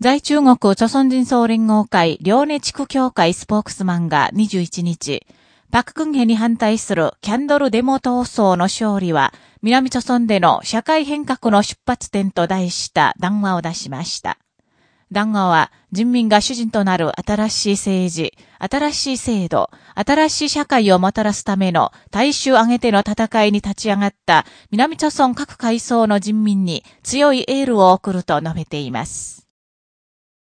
在中国著鮮人総連合会両根地区協会スポークスマンが21日、パククンヘに反対するキャンドルデモ闘争の勝利は、南朝鮮での社会変革の出発点と題した談話を出しました。談話は、人民が主人となる新しい政治、新しい制度、新しい社会をもたらすための大衆挙げての戦いに立ち上がった南朝鮮各階層の人民に強いエールを送ると述べています。